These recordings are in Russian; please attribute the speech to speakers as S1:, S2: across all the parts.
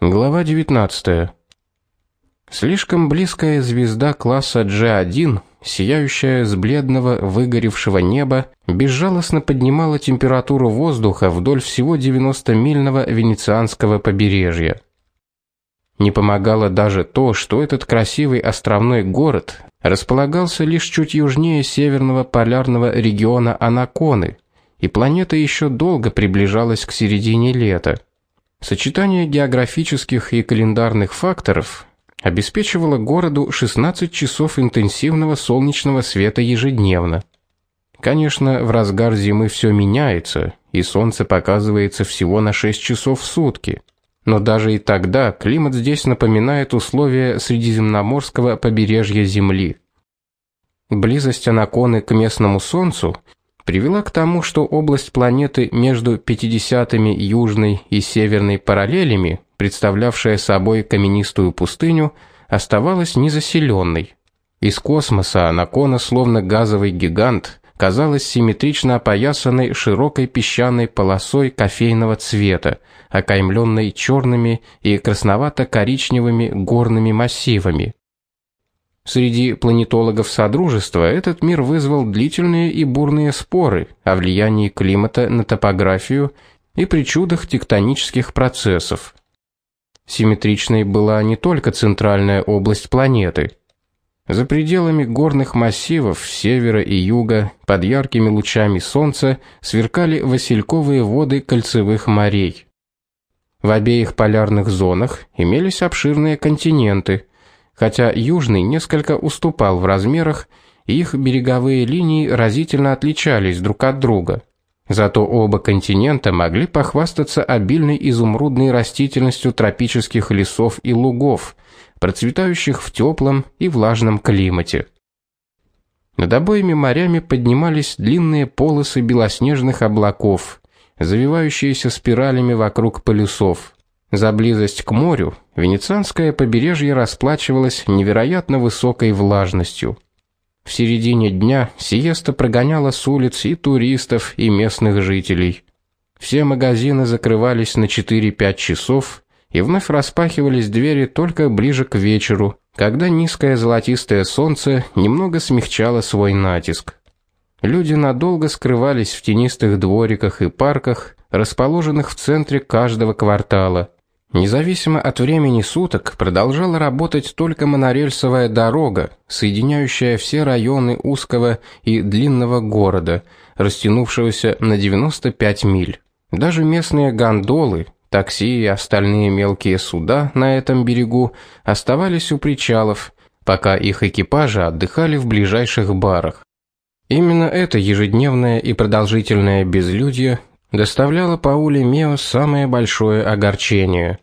S1: Глава 19. Слишком близкая звезда класса G1, сияющая с бледного выгоревшего неба, безжалостно поднимала температуру воздуха вдоль всего 90-мильного венецианского побережья. Не помогало даже то, что этот красивый островной город располагался лишь чуть южнее северного полярного региона Анаконы, и планета еще долго приближалась к середине лета. Сочетание географических и календарных факторов обеспечивало городу 16 часов интенсивного солнечного света ежедневно. Конечно, в разгар зимы все меняется, и солнце показывается всего на 6 часов в сутки. Но даже и тогда климат здесь напоминает условия средиземноморского побережья Земли. Близость Анаконы к местному солнцу привела к тому, что область планеты между 50-ми южной и северной параллелями, представлявшая собой каменистую пустыню, оставалась незаселенной. Из космоса Анакона, словно газовый гигант, казалась симметрично опоясанной широкой песчаной полосой кофейного цвета, окаймленной черными и красновато-коричневыми горными массивами. Среди планетологов Содружества этот мир вызвал длительные и бурные споры о влиянии климата на топографию и причудах тектонических процессов. Симметричной была не только центральная область планеты. За пределами горных массивов севера и юга под яркими лучами солнца сверкали васильковые воды кольцевых морей. В обеих полярных зонах имелись обширные континенты, хотя южный несколько уступал в размерах, и их береговые линии разительно отличались друг от друга. Зато оба континента могли похвастаться обильной изумрудной растительностью тропических лесов и лугов, процветающих в теплом и влажном климате. Над обоими морями поднимались длинные полосы белоснежных облаков, завивающиеся спиралями вокруг полюсов. За близость к морю венецианское побережье расплачивалось невероятно высокой влажностью. В середине дня сиеста прогоняла с улиц и туристов, и местных жителей. Все магазины закрывались на 4-5 часов, и вновь распахивались двери только ближе к вечеру, когда низкое золотистое солнце немного смягчало свой натиск. Люди надолго скрывались в тенистых двориках и парках, расположенных в центре каждого квартала. Независимо от времени суток продолжала работать только монорельсовая дорога, соединяющая все районы узкого и длинного города, растянувшегося на 95 миль. Даже местные гондолы, такси и остальные мелкие суда на этом берегу оставались у причалов, пока их экипажи отдыхали в ближайших барах. Именно это ежедневное и продолжительное безлюдье доставляло Пауле Мео самое большое огорчение.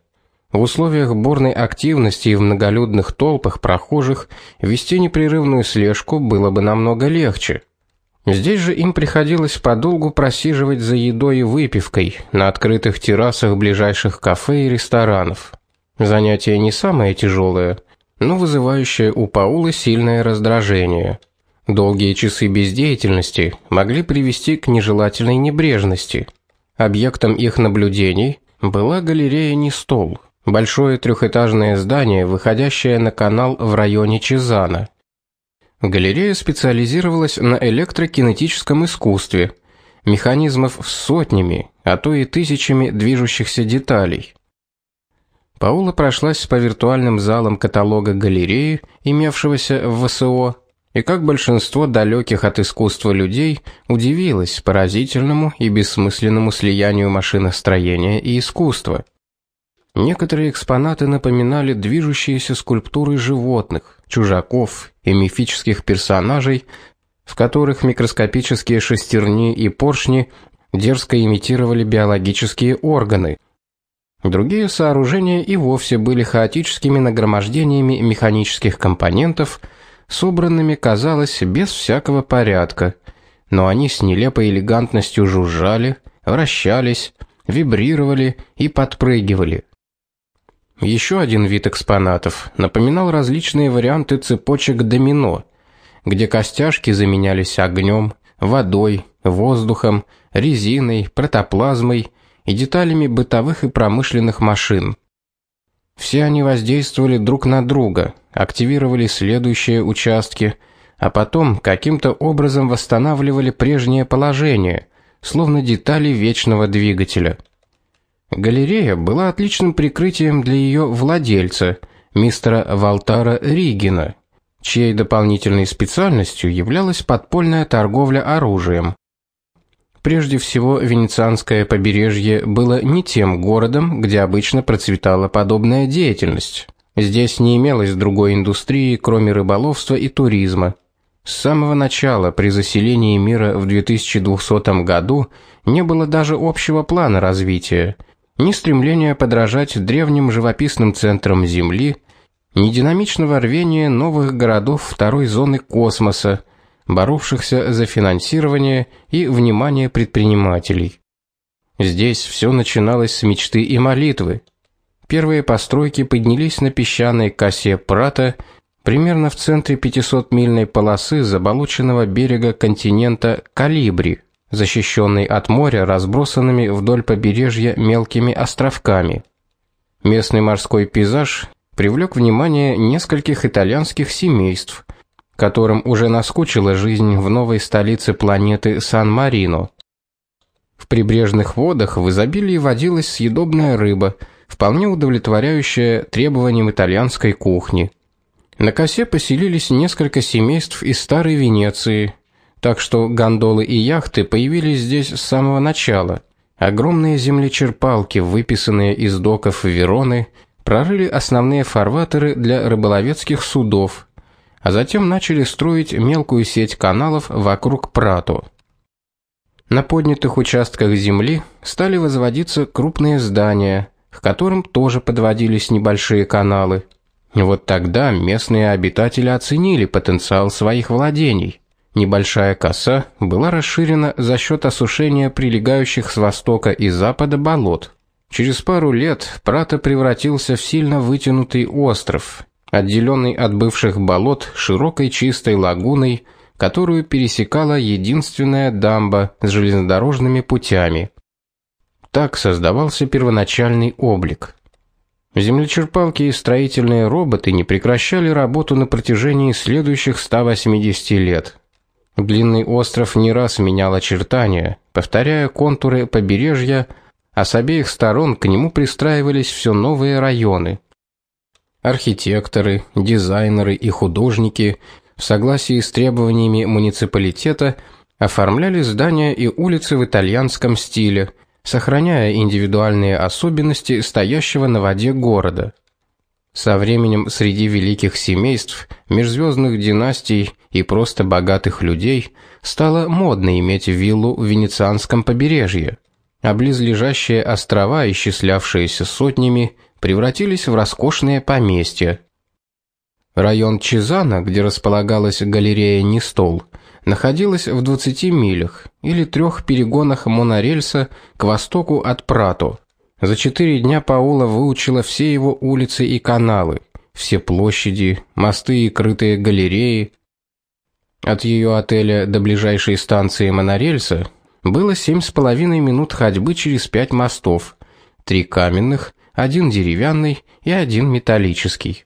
S1: В условиях бурной активности и в многолюдных толпах прохожих вести непрерывную слежку было бы намного легче. Здесь же им приходилось подолгу просиживать за едой и выпивкой на открытых террасах ближайших кафе и ресторанов. Занятие не самое тяжелое, но вызывающее у Паулы сильное раздражение. Долгие часы бездеятельности могли привести к нежелательной небрежности. Объектом их наблюдений была галерея Нестол, большое трехэтажное здание, выходящее на канал в районе Чезана. Галерея специализировалась на электрокинетическом искусстве, механизмов с сотнями, а то и тысячами движущихся деталей. Паула прошлась по виртуальным залам каталога галереи, имевшегося в ВСО, и как большинство далеких от искусства людей удивилась поразительному и бессмысленному слиянию машиностроения и искусства. Некоторые экспонаты напоминали движущиеся скульптуры животных, чужаков и мифических персонажей, в которых микроскопические шестерни и поршни дерзко имитировали биологические органы. Другие сооружения и вовсе были хаотическими нагромождениями механических компонентов – собранными, казалось, без всякого порядка, но они с нелепой элегантностью жужжали, вращались, вибрировали и подпрыгивали. Еще один вид экспонатов напоминал различные варианты цепочек домино, где костяшки заменялись огнем, водой, воздухом, резиной, протоплазмой и деталями бытовых и промышленных машин. Все они воздействовали друг на друга, активировали следующие участки, а потом каким-то образом восстанавливали прежнее положение, словно детали вечного двигателя. Галерея была отличным прикрытием для ее владельца, мистера Валтара Ригина, чьей дополнительной специальностью являлась подпольная торговля оружием. Прежде всего, венецианское побережье было не тем городом, где обычно процветала подобная деятельность. Здесь не имелось другой индустрии, кроме рыболовства и туризма. С самого начала при заселении мира в 2200 году не было даже общего плана развития, ни стремления подражать древним живописным центрам Земли, ни динамичного рвения новых городов второй зоны космоса, боровшихся за финансирование и внимание предпринимателей. Здесь все начиналось с мечты и молитвы. Первые постройки поднялись на песчаной косе Прата, примерно в центре 500-мильной полосы заболоченного берега континента Калибри, защищенной от моря разбросанными вдоль побережья мелкими островками. Местный морской пейзаж привлек внимание нескольких итальянских семейств, которым уже наскучила жизнь в новой столице планеты Сан-Марино. В прибрежных водах в изобилии водилась съедобная рыба, вполне удовлетворяющая требованиям итальянской кухни. На косе поселились несколько семейств из старой Венеции, так что гондолы и яхты появились здесь с самого начала. Огромные землечерпалки, выписанные из доков Вероны, прорыли основные фарватеры для рыболовецких судов, а затем начали строить мелкую сеть каналов вокруг Прато. На поднятых участках земли стали возводиться крупные здания, к которым тоже подводились небольшие каналы. Вот тогда местные обитатели оценили потенциал своих владений. Небольшая коса была расширена за счет осушения прилегающих с востока и запада болот. Через пару лет Прато превратился в сильно вытянутый остров, отделенный от бывших болот широкой чистой лагуной, которую пересекала единственная дамба с железнодорожными путями. Так создавался первоначальный облик. Землечерпалки и строительные роботы не прекращали работу на протяжении следующих 180 лет. Длинный остров не раз менял очертания, повторяя контуры побережья, а с обеих сторон к нему пристраивались все новые районы архитекторы, дизайнеры и художники в согласии с требованиями муниципалитета оформляли здания и улицы в итальянском стиле, сохраняя индивидуальные особенности стоящего на воде города. Со временем среди великих семейств, межзвездных династий и просто богатых людей стало модно иметь виллу в венецианском побережье, а близлежащие острова, исчислявшиеся сотнями, превратились в роскошные поместья. Район Чизана, где располагалась галерея Нестол, находилась в 20 милях или трех перегонах монорельса к востоку от Прато. За четыре дня Паула выучила все его улицы и каналы, все площади, мосты и крытые галереи. От ее отеля до ближайшей станции монорельса было семь с половиной минут ходьбы через пять мостов, три каменных один деревянный и один металлический.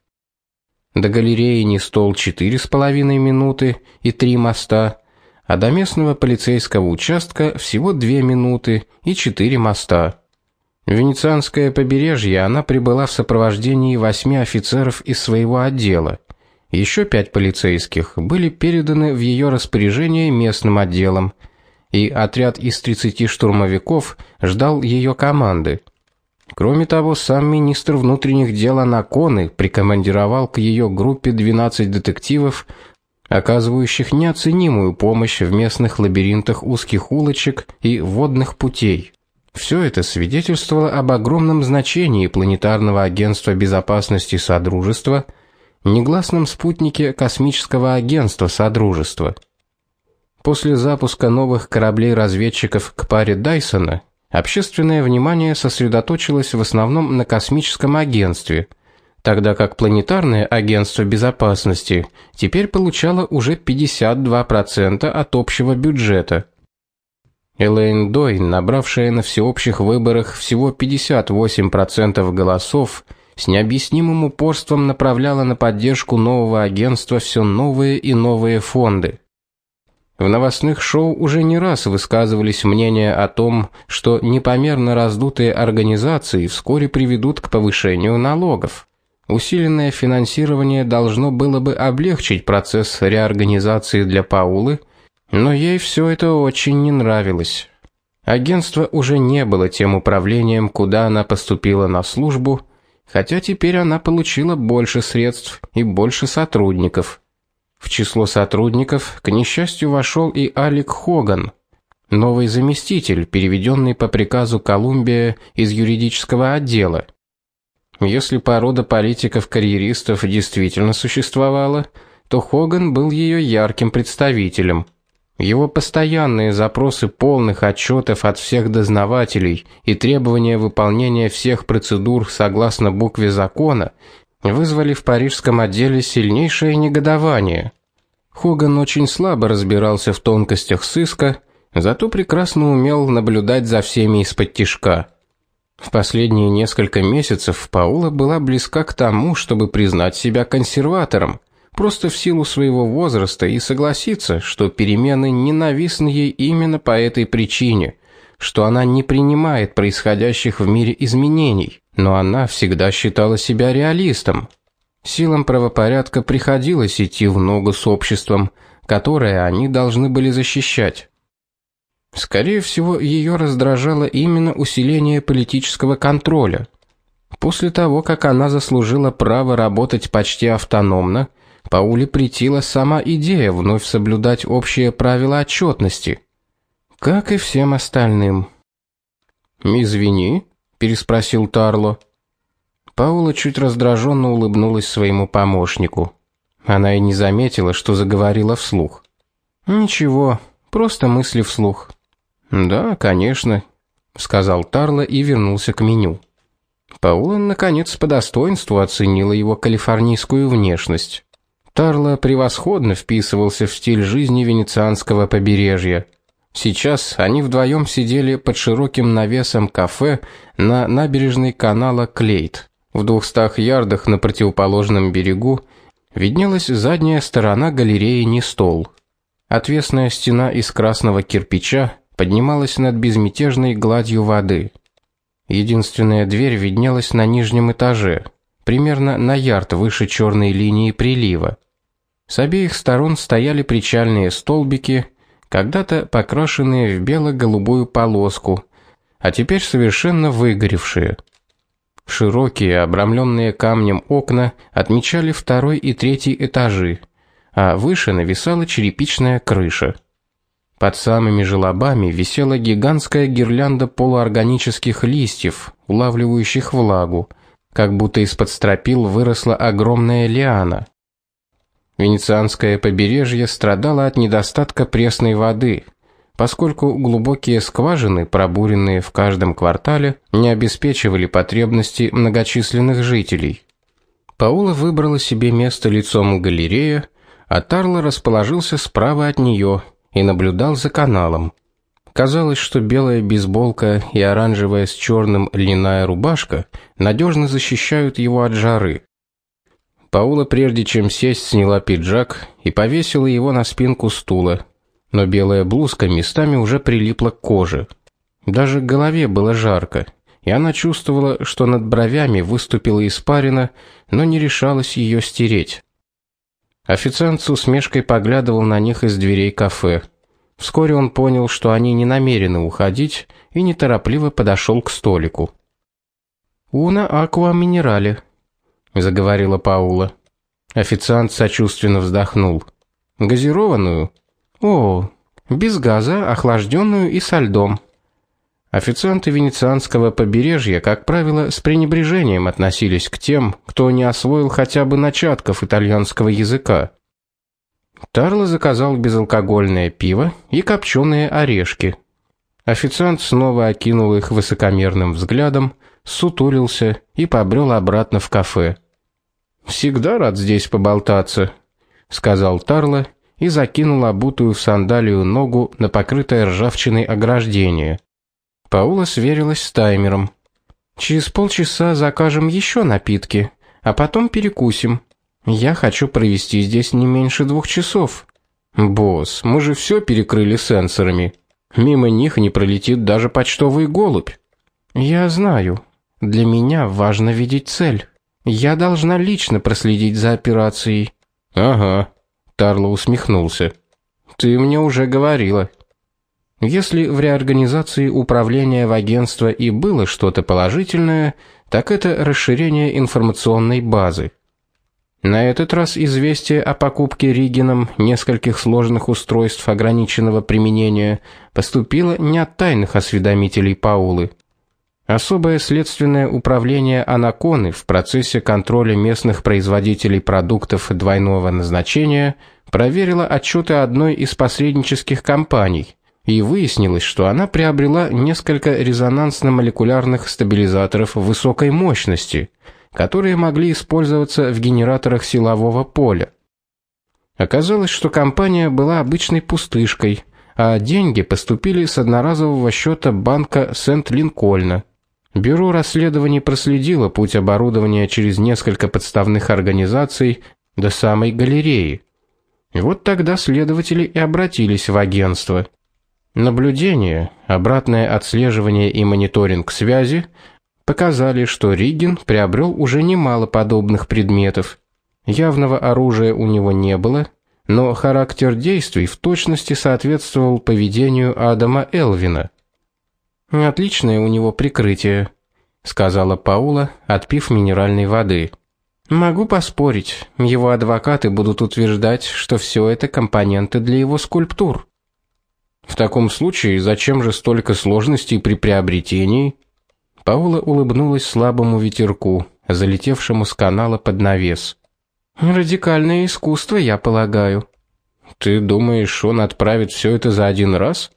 S1: До галереи не стол четыре с половиной минуты и три моста, а до местного полицейского участка всего две минуты и четыре моста. Венецианское побережье она прибыла в сопровождении восьми офицеров из своего отдела. Еще пять полицейских были переданы в ее распоряжение местным отделом, и отряд из 30 штурмовиков ждал ее команды. Кроме того, сам министр внутренних дел Анаконы прикомандировал к ее группе 12 детективов, оказывающих неоценимую помощь в местных лабиринтах узких улочек и водных путей. Все это свидетельствовало об огромном значении планетарного агентства безопасности Содружества, негласном спутнике космического агентства Содружества. После запуска новых кораблей-разведчиков к паре Дайсона Общественное внимание сосредоточилось в основном на космическом агентстве, тогда как планетарное агентство безопасности теперь получало уже 52% от общего бюджета. Элейн Дойн, набравшая на всеобщих выборах всего 58% голосов, с необъяснимым упорством направляла на поддержку нового агентства все новые и новые фонды. В новостных шоу уже не раз высказывались мнения о том, что непомерно раздутые организации вскоре приведут к повышению налогов. Усиленное финансирование должно было бы облегчить процесс реорганизации для Паулы, но ей все это очень не нравилось. Агентство уже не было тем управлением, куда она поступила на службу, хотя теперь она получила больше средств и больше сотрудников. В число сотрудников, к несчастью, вошел и Алик Хоган, новый заместитель, переведенный по приказу Колумбия из юридического отдела. Если порода политиков-карьеристов действительно существовала, то Хоган был ее ярким представителем. Его постоянные запросы полных отчетов от всех дознавателей и требования выполнения всех процедур согласно букве закона вызвали в парижском отделе сильнейшее негодование. Хоган очень слабо разбирался в тонкостях сыска, зато прекрасно умел наблюдать за всеми из-под В последние несколько месяцев Паула была близка к тому, чтобы признать себя консерватором, просто в силу своего возраста и согласиться, что перемены ненавистны ей именно по этой причине, что она не принимает происходящих в мире изменений но она всегда считала себя реалистом. Силам правопорядка приходилось идти в ногу с обществом, которое они должны были защищать. Скорее всего, ее раздражало именно усиление политического контроля. После того, как она заслужила право работать почти автономно, Пауле притила сама идея вновь соблюдать общие правила отчетности, как и всем остальным. "Извини", переспросил Тарло. Паула чуть раздраженно улыбнулась своему помощнику. Она и не заметила, что заговорила вслух. Ничего, просто мысли вслух. Да, конечно, сказал Тарло и вернулся к меню. Паула наконец по достоинству оценила его калифорнийскую внешность. Тарло превосходно вписывался в стиль жизни венецианского побережья. Сейчас они вдвоем сидели под широким навесом кафе на набережной канала Клейт. В двухстах ярдах на противоположном берегу виднелась задняя сторона галереи Нестол. Отвесная стена из красного кирпича поднималась над безмятежной гладью воды. Единственная дверь виднелась на нижнем этаже, примерно на ярд выше черной линии прилива. С обеих сторон стояли причальные столбики когда-то покрашенные в бело-голубую полоску, а теперь совершенно выгоревшие. Широкие, обрамленные камнем окна отмечали второй и третий этажи, а выше нависала черепичная крыша. Под самыми желобами висела гигантская гирлянда полуорганических листьев, улавливающих влагу, как будто из-под стропил выросла огромная лиана. Венецианское побережье страдало от недостатка пресной воды, поскольку глубокие скважины, пробуренные в каждом квартале, не обеспечивали потребности многочисленных жителей. Паула выбрала себе место лицом к галерее, а Тарло расположился справа от нее и наблюдал за каналом. Казалось, что белая бейсболка и оранжевая с черным льняная рубашка надежно защищают его от жары. Паула, прежде чем сесть, сняла пиджак и повесила его на спинку стула. Но белая блузка местами уже прилипла к коже. Даже голове было жарко, и она чувствовала, что над бровями выступила испарина, но не решалась ее стереть. Официант с усмешкой поглядывал на них из дверей кафе. Вскоре он понял, что они не намерены уходить, и неторопливо подошел к столику. «Уна аква минерале», заговорила Паула. Официант сочувственно вздохнул. Газированную? О, без газа, охлажденную и со льдом. Официанты венецианского побережья, как правило, с пренебрежением относились к тем, кто не освоил хотя бы начатков итальянского языка. Тарло заказал безалкогольное пиво и копченые орешки. Официант снова окинул их высокомерным взглядом, сутулился и побрел обратно в кафе. Всегда рад здесь поболтаться, сказал Тарло и закинул обутую в сандалию ногу на покрытое ржавчиной ограждение. Паула сверилась с таймером. Через полчаса закажем еще напитки, а потом перекусим. Я хочу провести здесь не меньше двух часов. Босс, мы же все перекрыли сенсорами. Мимо них не пролетит даже почтовый голубь. Я знаю. Для меня важно видеть цель. Я должна лично проследить за операцией.
S2: Ага. Тарло усмехнулся. Ты мне уже говорила.
S1: Если в реорганизации управления в агентство и было что-то положительное, так это расширение информационной базы. На этот раз известие о покупке Ригином нескольких сложных устройств ограниченного применения поступило не от тайных осведомителей Паулы. Особое следственное управление Анаконы в процессе контроля местных производителей продуктов двойного назначения проверило отчеты одной из посреднических компаний и выяснилось, что она приобрела несколько резонансно-молекулярных стабилизаторов высокой мощности – которые могли использоваться в генераторах силового поля. Оказалось, что компания была обычной пустышкой, а деньги поступили с одноразового счета банка Сент-Линкольна. Бюро расследований проследило путь оборудования через несколько подставных организаций до самой галереи. И вот тогда следователи и обратились в агентство. Наблюдение, обратное отслеживание и мониторинг связи показали, что Риген приобрел уже немало подобных предметов. Явного оружия у него не было, но характер действий в точности соответствовал поведению Адама Элвина. Отличное у него прикрытие, сказала Паула, отпив минеральной воды. Могу поспорить, его адвокаты будут утверждать, что все это компоненты для его скульптур.
S2: В таком случае зачем же столько сложностей при приобретении?
S1: Паула улыбнулась слабому ветерку, залетевшему с канала под навес. Радикальное искусство, я полагаю.
S2: Ты думаешь, он отправит все это за один раз?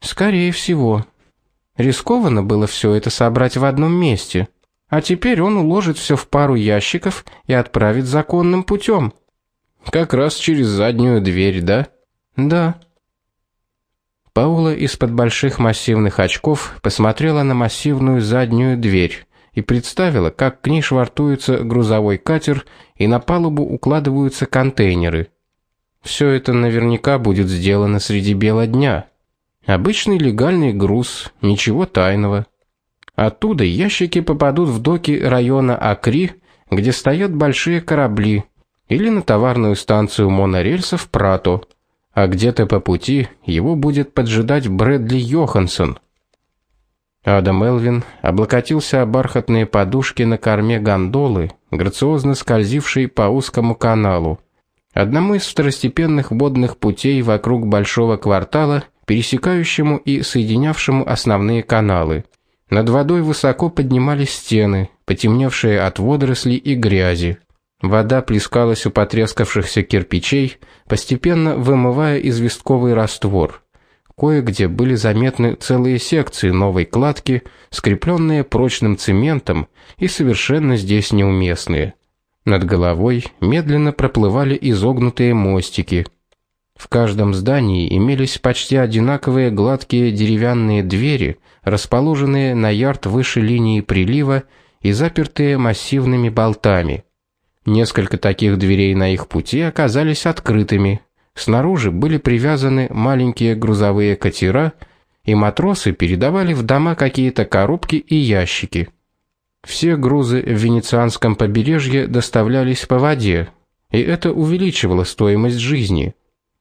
S1: Скорее всего. Рискованно было все это собрать в одном месте, а теперь он уложит все в пару ящиков и отправит законным путем.
S2: Как раз через заднюю дверь, да?
S1: Да. Паула из-под больших массивных очков посмотрела на массивную заднюю дверь и представила, как к ней швартуется грузовой катер и на палубу укладываются контейнеры. Все это наверняка будет сделано среди бела дня. Обычный легальный груз, ничего тайного. Оттуда ящики попадут в доки района Акри, где стоят большие корабли, или на товарную станцию монорельсов Прато а где-то по пути его будет поджидать Брэдли Йоханссон. Адам Элвин облокотился о бархатные подушки на корме гондолы, грациозно скользившей по узкому каналу, одному из второстепенных водных путей вокруг большого квартала, пересекающему и соединявшему основные каналы. Над водой высоко поднимались стены, потемневшие от водорослей и грязи. Вода плескалась у потрескавшихся кирпичей, постепенно вымывая известковый раствор. Кое-где были заметны целые секции новой кладки, скрепленные прочным цементом и совершенно здесь неуместные. Над головой медленно проплывали изогнутые мостики. В каждом здании имелись почти одинаковые гладкие деревянные двери, расположенные на ярд выше линии прилива и запертые массивными болтами. Несколько таких дверей на их пути оказались открытыми. Снаружи были привязаны маленькие грузовые катера, и матросы передавали в дома какие-то коробки и ящики. Все грузы в венецианском побережье доставлялись по воде, и это увеличивало стоимость жизни.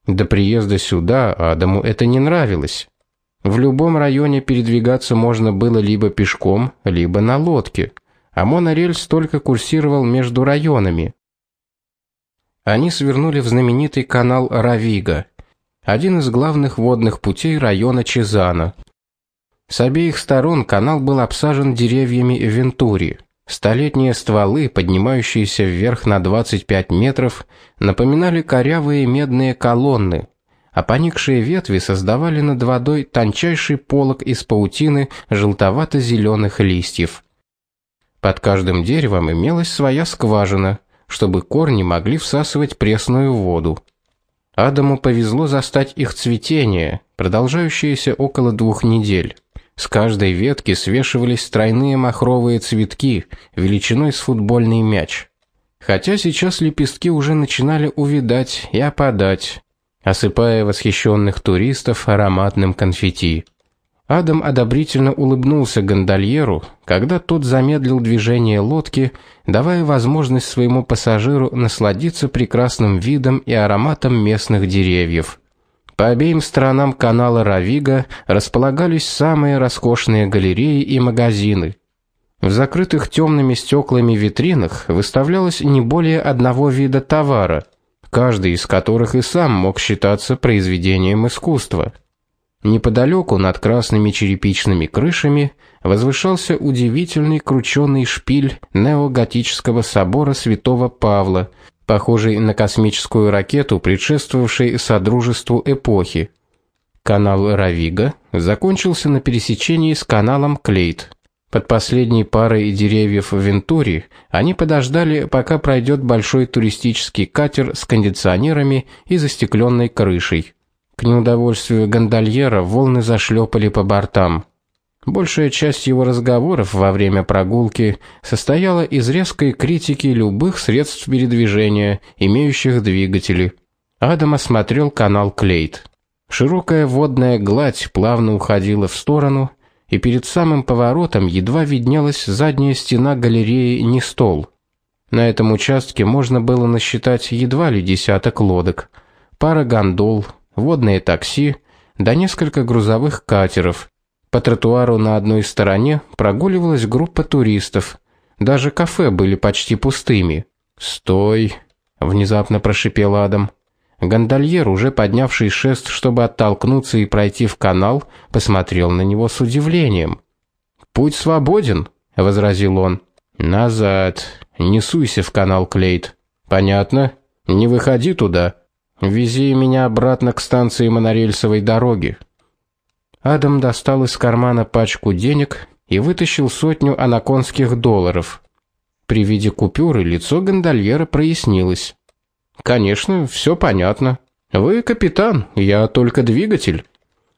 S1: До приезда сюда Адаму это не нравилось. В любом районе передвигаться можно было либо пешком, либо на лодке а монорельс только курсировал между районами. Они свернули в знаменитый канал Равига, один из главных водных путей района Чезана. С обеих сторон канал был обсажен деревьями вентури. Столетние стволы, поднимающиеся вверх на 25 метров, напоминали корявые медные колонны, а поникшие ветви создавали над водой тончайший полог из паутины желтовато зеленых листьев. Под каждым деревом имелась своя скважина, чтобы корни могли всасывать пресную воду. Адаму повезло застать их цветение, продолжающееся около двух недель. С каждой ветки свешивались тройные махровые цветки, величиной с футбольный мяч. Хотя сейчас лепестки уже начинали увидать и опадать, осыпая восхищенных туристов ароматным конфетти. Адам одобрительно улыбнулся гондольеру, когда тот замедлил движение лодки, давая возможность своему пассажиру насладиться прекрасным видом и ароматом местных деревьев. По обеим сторонам канала Равига располагались самые роскошные галереи и магазины. В закрытых темными стеклами витринах выставлялось не более одного вида товара, каждый из которых и сам мог считаться произведением искусства. Неподалеку над красными черепичными крышами возвышался удивительный кручёный шпиль неоготического собора Святого Павла, похожий на космическую ракету, предшествовавшей содружеству эпохи. Канал Равига закончился на пересечении с каналом Клейт. Под последней парой деревьев в Вентури они подождали, пока пройдет большой туристический катер с кондиционерами и застекленной крышей. К неудовольствию гондольера волны зашлепали по бортам. Большая часть его разговоров во время прогулки состояла из резкой критики любых средств передвижения, имеющих двигатели. Адам осмотрел канал Клейт. Широкая водная гладь плавно уходила в сторону, и перед самым поворотом едва виднелась задняя стена галереи Нестол. На этом участке можно было насчитать едва ли десяток лодок, пара гондол, водные такси, да несколько грузовых катеров. По тротуару на одной стороне прогуливалась группа туристов. Даже кафе были почти пустыми. "Стой", внезапно прошипел Адам. Гондольер, уже поднявший шест, чтобы оттолкнуться и пройти в канал, посмотрел на него с удивлением. "Путь свободен", возразил он. "Назад, не суйся в канал Клейт. Понятно? Не выходи туда". Вези меня обратно к станции монорельсовой дороги. Адам достал из кармана пачку денег и вытащил сотню анаконских долларов. При виде купюры лицо гондольера прояснилось. Конечно, все понятно. Вы капитан, я только двигатель.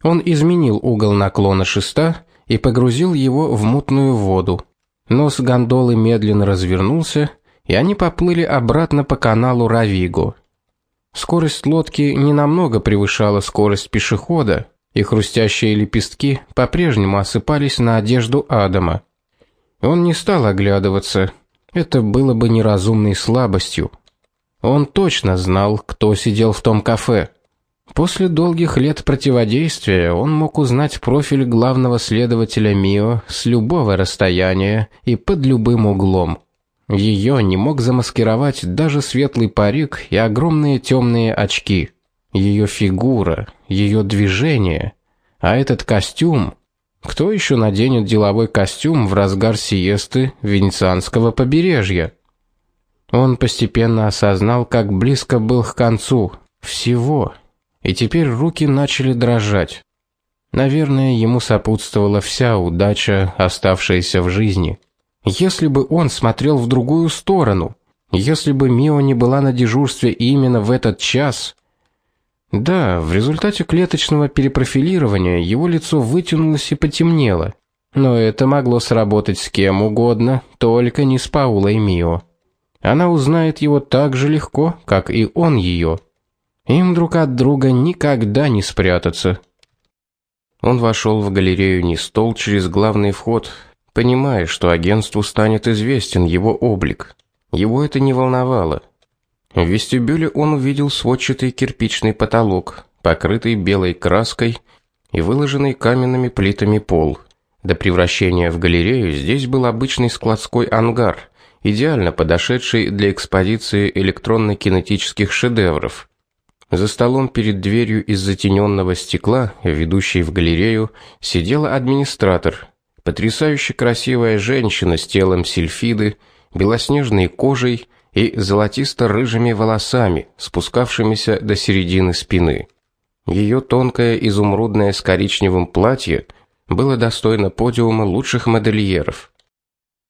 S1: Он изменил угол наклона шеста и погрузил его в мутную воду. Нос гондолы медленно развернулся, и они поплыли обратно по каналу Равиго. Скорость лодки не намного превышала скорость пешехода, и хрустящие лепестки по-прежнему осыпались на одежду Адама. Он не стал оглядываться. Это было бы неразумной слабостью. Он точно знал, кто сидел в том кафе. После долгих лет противодействия он мог узнать профиль главного следователя Мио с любого расстояния и под любым углом. Ее не мог замаскировать даже светлый парик и огромные темные очки. Ее фигура, ее движение, а этот костюм. Кто еще наденет деловой костюм в разгар сиесты венецианского побережья? Он постепенно осознал, как близко был к концу всего, и теперь руки начали дрожать. Наверное, ему сопутствовала вся удача, оставшаяся в жизни. Если бы он смотрел в другую сторону, если бы Мио не была на дежурстве именно в этот час. Да, в результате клеточного перепрофилирования его лицо вытянулось и потемнело. Но это могло сработать с кем угодно, только не с Паулой Мио. Она узнает его так же легко, как и он ее. Им друг от друга никогда не спрятаться. Он вошел в галерею Нестол через главный вход, понимая, что агентству станет известен его облик. Его это не волновало. В вестибюле он увидел сводчатый кирпичный потолок, покрытый белой краской и выложенный каменными плитами пол. До превращения в галерею здесь был обычный складской ангар, идеально подошедший для экспозиции электронно-кинетических шедевров. За столом перед дверью из затененного стекла, ведущей в галерею, сидела администратор Потрясающе красивая женщина с телом сильфиды, белоснежной кожей и золотисто-рыжими волосами, спускавшимися до середины спины. Ее тонкое изумрудное с коричневым платье было достойно подиума лучших модельеров.